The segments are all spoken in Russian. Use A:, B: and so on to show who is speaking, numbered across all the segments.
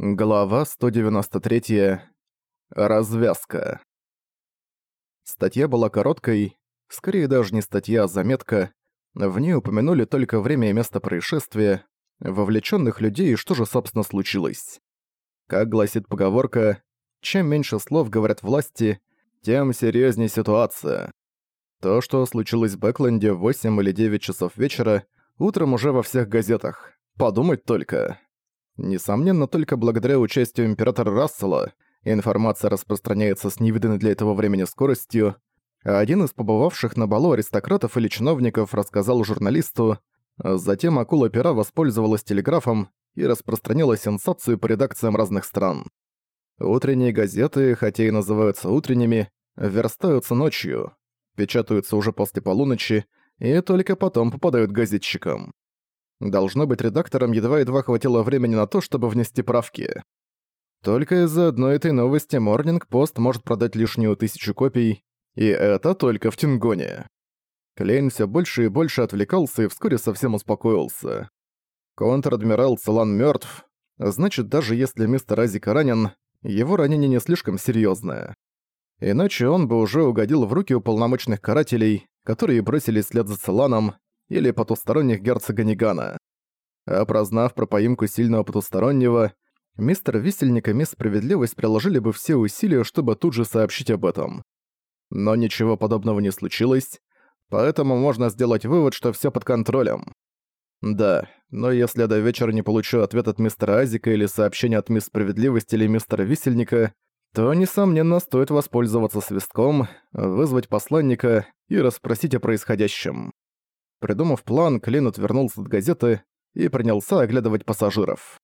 A: Глава 193. Развязка. Статья была короткой, скорее даже не статья, а заметка. В ней упомянули только время и место происшествия, вовлеченных людей и что же собственно случилось. Как гласит поговорка, чем меньше слов говорят власти, тем серьезнее ситуация. То, что случилось в Бэкленде в 8 или 9 часов вечера, утром уже во всех газетах. Подумать только. Несомненно, только благодаря участию императора Рассела информация распространяется с невиданной для этого времени скоростью, один из побывавших на балу аристократов или чиновников рассказал журналисту, затем акула пера воспользовалась телеграфом и распространила сенсацию по редакциям разных стран. Утренние газеты, хотя и называются утренними, верстаются ночью, печатаются уже после полуночи и только потом попадают газетчикам. Должно быть, редакторам едва-едва хватило времени на то, чтобы внести правки. Только из-за одной этой новости Morning Post может продать лишнюю тысячу копий, и это только в Тингоне. Клейн все больше и больше отвлекался и вскоре совсем успокоился. Контр-адмирал Целан мертв, значит, даже если мистер Азик ранен, его ранение не слишком серьезное. Иначе он бы уже угодил в руки уполномоченных карателей, которые бросились вслед за Целаном, или потусторонних герцога Нигана. А прознав про поимку сильного потустороннего, мистер Висельник и мисс Справедливость приложили бы все усилия, чтобы тут же сообщить об этом. Но ничего подобного не случилось, поэтому можно сделать вывод, что все под контролем. Да, но если до вечера не получу ответ от мистера Азика или сообщение от мисс Справедливости или мистера Висельника, то, несомненно, стоит воспользоваться свистком, вызвать посланника и расспросить о происходящем. Придумав план, Клин отвернулся от газеты и принялся оглядывать пассажиров.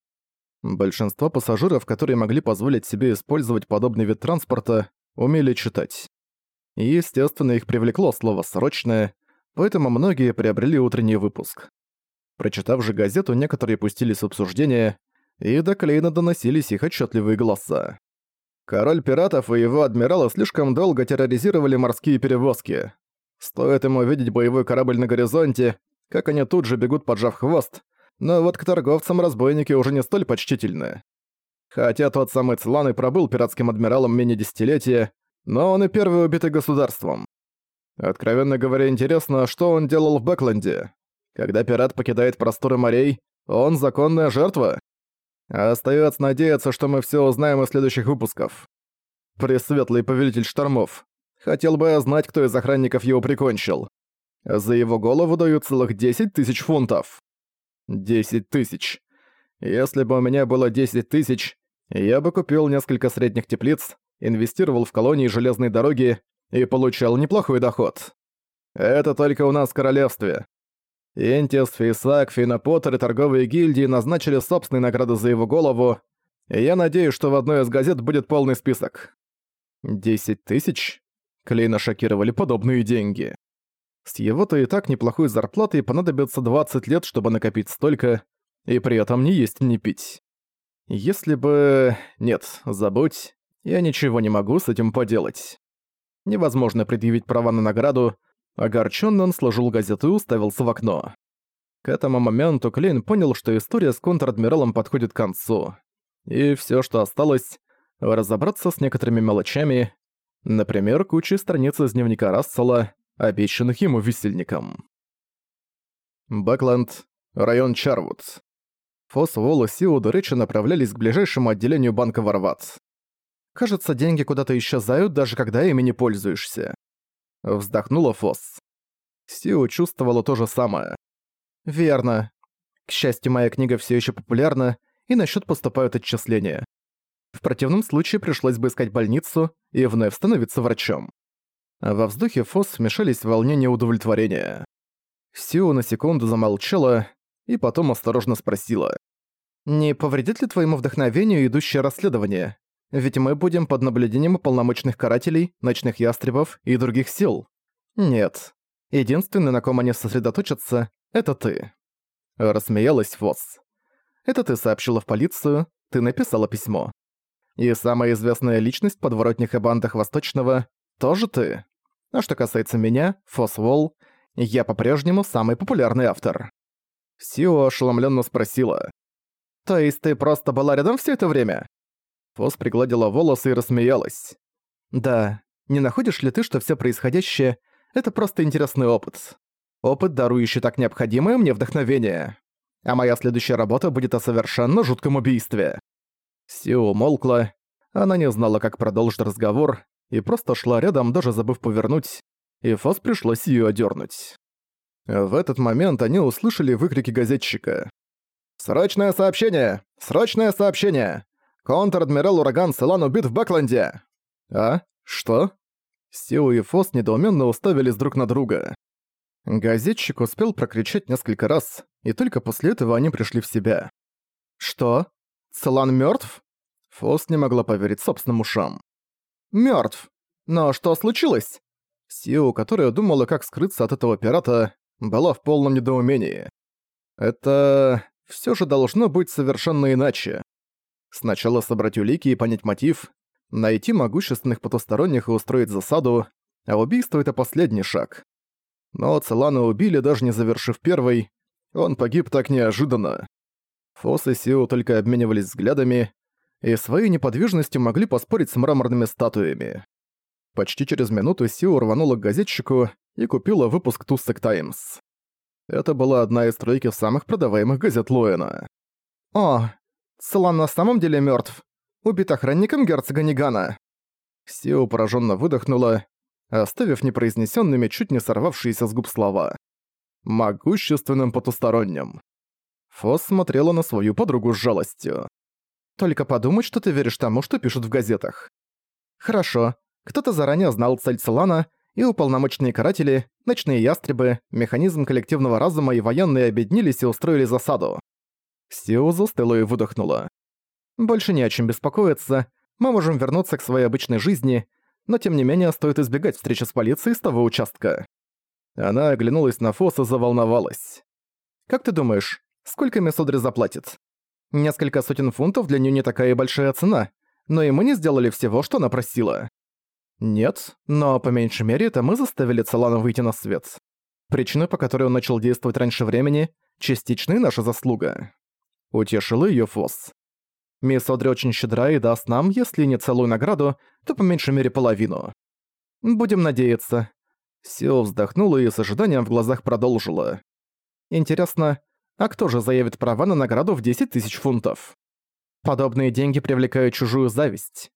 A: Большинство пассажиров, которые могли позволить себе использовать подобный вид транспорта, умели читать. И, естественно, их привлекло слово «срочное», поэтому многие приобрели утренний выпуск. Прочитав же газету, некоторые пустились в обсуждение, и до Клейна доносились их отчетливые голоса. Король пиратов и его адмиралы слишком долго терроризировали морские перевозки. Стоит ему увидеть боевой корабль на горизонте, как они тут же бегут, поджав хвост, но вот к торговцам разбойники уже не столь почтительны. Хотя тот самый Цлан и пробыл пиратским адмиралом менее десятилетия, но он и первый убитый государством. Откровенно говоря, интересно, что он делал в Бэкленде. Когда пират покидает просторы морей, он законная жертва. Остается надеяться, что мы все узнаем из следующих выпусков. Пресветлый повелитель штормов. Хотел бы я знать, кто из охранников его прикончил. За его голову дают целых 10 тысяч фунтов. 10 тысяч. Если бы у меня было 10 тысяч, я бы купил несколько средних теплиц, инвестировал в колонии железной дороги и получал неплохой доход. Это только у нас в королевстве. Интис, Фейсак, Фейнопоттер и торговые гильдии назначили собственные награды за его голову, я надеюсь, что в одной из газет будет полный список. 10 тысяч? Клейна шокировали подобные деньги. С его-то и так неплохой зарплатой понадобится 20 лет, чтобы накопить столько, и при этом не есть, не пить. Если бы... Нет, забудь, я ничего не могу с этим поделать. Невозможно предъявить права на награду, огорчённо он сложил газету и уставился в окно. К этому моменту Клейн понял, что история с контр-адмиралом подходит к концу. И всё, что осталось, разобраться с некоторыми мелочами, Например, куча страниц из дневника Рассела, обещанных ему висельником. Бэкленд, район Чарвуд. Фосс, Уолл и Сиу до направлялись к ближайшему отделению банка Варват. «Кажется, деньги куда-то исчезают, даже когда ими не пользуешься». Вздохнула Фосс. Сиу чувствовала то же самое. «Верно. К счастью, моя книга все еще популярна, и на счет поступают отчисления. В противном случае пришлось бы искать больницу и вновь становиться врачом. Во вздохе Фосс смешались волнение и удовлетворение. Сио на секунду замолчала и потом осторожно спросила. «Не повредит ли твоему вдохновению идущее расследование? Ведь мы будем под наблюдением полномочных карателей, ночных ястребов и других сил». «Нет. Единственный, на ком они сосредоточатся, это ты». Рассмеялась Фосс. «Это ты сообщила в полицию, ты написала письмо. И самая известная личность подворотних и бандах Восточного — тоже ты. А что касается меня, Фосвол, я по-прежнему самый популярный автор». Сио ошеломленно спросила. «То есть ты просто была рядом все это время?» Фос пригладила волосы и рассмеялась. «Да, не находишь ли ты, что все происходящее — это просто интересный опыт? Опыт, дарующий так необходимое мне вдохновение. А моя следующая работа будет о совершенно жутком убийстве». Сио умолкла. Она не знала, как продолжить разговор, и просто шла рядом, даже забыв повернуть, и Фос пришлось её одернуть. В этот момент они услышали выкрики газетчика. «Срочное сообщение! Срочное сообщение! Контр-адмирал Ураган Селан убит в Бэкленде!» «А? Что?» Сиу и Фос недоуменно уставились друг на друга. Газетчик успел прокричать несколько раз, и только после этого они пришли в себя. «Что? Селан мёртв?» Фос не могла поверить собственным ушам. «Мёртв! Но что случилось?» Сиу, которая думала, как скрыться от этого пирата, была в полном недоумении. Это... все же должно быть совершенно иначе. Сначала собрать улики и понять мотив, найти могущественных потусторонних и устроить засаду, а убийство — это последний шаг. Но Целана убили, даже не завершив первый, он погиб так неожиданно. Фос и Сио только обменивались взглядами, и своей неподвижностью могли поспорить с мраморными статуями. Почти через минуту Сио рванула к газетчику и купила выпуск Туссек Таймс. Это была одна из тройки самых продаваемых газет Луэна. «О, Целан на самом деле мертв. Убит охранником герцога Нигана». Сио пораженно выдохнула, оставив непроизнесенными чуть не сорвавшиеся с губ слова. «Могущественным потусторонним». Фос смотрела на свою подругу с жалостью. «Только подумать, что ты веришь тому, что пишут в газетах». «Хорошо. Кто-то заранее знал цель Целана и уполномоченные каратели, ночные ястребы, механизм коллективного разума и военные объединились и устроили засаду. Сиу застыла и выдохнула. «Больше не о чем беспокоиться, мы можем вернуться к своей обычной жизни, но тем не менее стоит избегать встречи с полицией с того участка». Она оглянулась на Фос и заволновалась. «Как ты думаешь, сколько Месодри заплатит? Несколько сотен фунтов для нее не такая и большая цена, но и мы не сделали всего, что она просила. Нет, но по меньшей мере это мы заставили Целана выйти на свет. Причина, по которой он начал действовать раньше времени, частичная наша заслуга. Утешила её Фос. Мисс Одри очень щедра и даст нам, если не целую награду, то по меньшей мере половину. Будем надеяться. Сио вздохнула и с ожиданием в глазах продолжила. Интересно, а кто же заявит права на награду в 10 тысяч фунтов? Подобные деньги привлекают чужую зависть.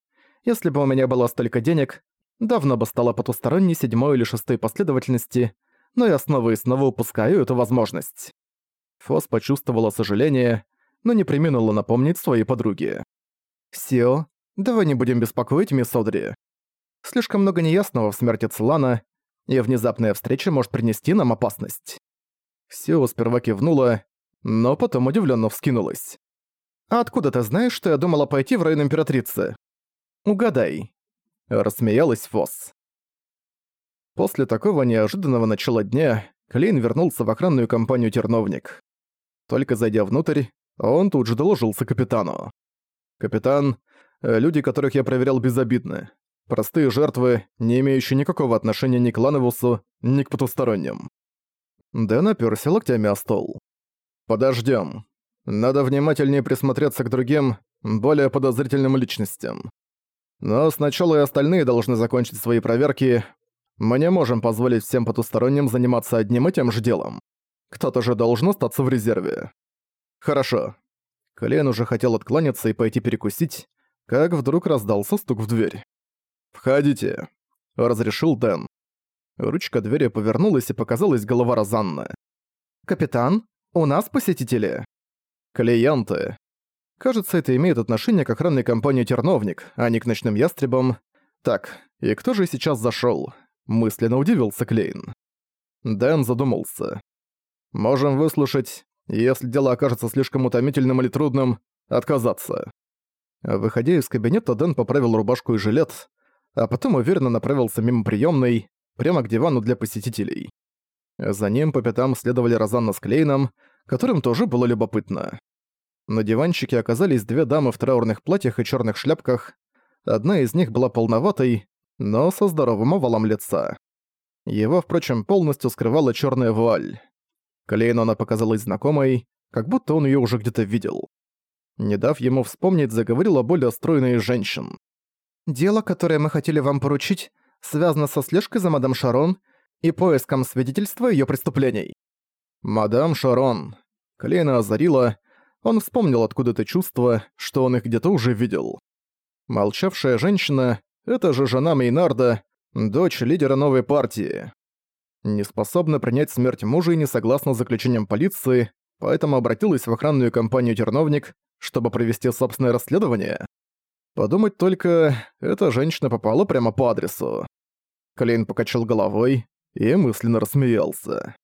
A: Если бы у меня было столько денег, давно бы стала потусторонней седьмой или шестой последовательности, но я снова и снова упускаю эту возможность. Фос почувствовала сожаление, но не приминула напомнить своей подруге. «Сио, давай не будем беспокоить мисс Одри. Слишком много неясного в смерти Целана, и внезапная встреча может принести нам опасность». Сио сперва кивнула, но потом удивленно вскинулась. «А откуда ты знаешь, что я думала пойти в район Императрицы?» «Угадай», — рассмеялась Фосс. После такого неожиданного начала дня Клейн вернулся в охранную компанию «Терновник». Только зайдя внутрь, он тут же доложился капитану. «Капитан, э, люди, которых я проверял, безобидны. Простые жертвы, не имеющие никакого отношения ни к Лановусу, ни к потусторонним». Дэн опёрся локтями о стол. «Подождём. Надо внимательнее присмотреться к другим, более подозрительным личностям. Но сначала и остальные должны закончить свои проверки. Мы не можем позволить всем потусторонним заниматься одним и тем же делом. Кто-то же должен остаться в резерве. Хорошо. Клен уже хотел откланяться и пойти перекусить, как вдруг раздался стук в дверь. «Входите», — разрешил Дэн. Ручка двери повернулась и показалась голова Розанны. «Капитан, у нас посетители». «Клиенты», Кажется, это имеет отношение к охранной компании «Терновник», а не к ночным ястребам. Так, и кто же сейчас зашёл? Мысленно удивился Клейн. Дэн задумался. «Можем выслушать, если дело окажется слишком утомительным или трудным, отказаться». Выходя из кабинета, Дэн поправил рубашку и жилет, а потом уверенно направился мимо приёмной, прямо к дивану для посетителей. За ним по пятам следовали Розанна с Клейном, которым тоже было любопытно. На диванчике оказались две дамы в траурных платьях и черных шляпках. Одна из них была полноватой, но со здоровым овалом лица. Его, впрочем, полностью скрывала черная вуаль. Клейну она показалась знакомой, как будто он ее уже где-то видел. Не дав ему вспомнить, заговорила более стройная женщин. «Дело, которое мы хотели вам поручить, связано со слежкой за мадам Шарон и поиском свидетельства ее преступлений». «Мадам Шарон». Клейна озарила, он вспомнил откуда это чувство, что он их где-то уже видел. Молчавшая женщина — это же жена Мейнарда, дочь лидера новой партии. Не способна принять смерть мужа и не согласна с заключением полиции, поэтому обратилась в охранную компанию «Терновник», чтобы провести собственное расследование. Подумать только, эта женщина попала прямо по адресу. Клейн покачал головой и мысленно рассмеялся.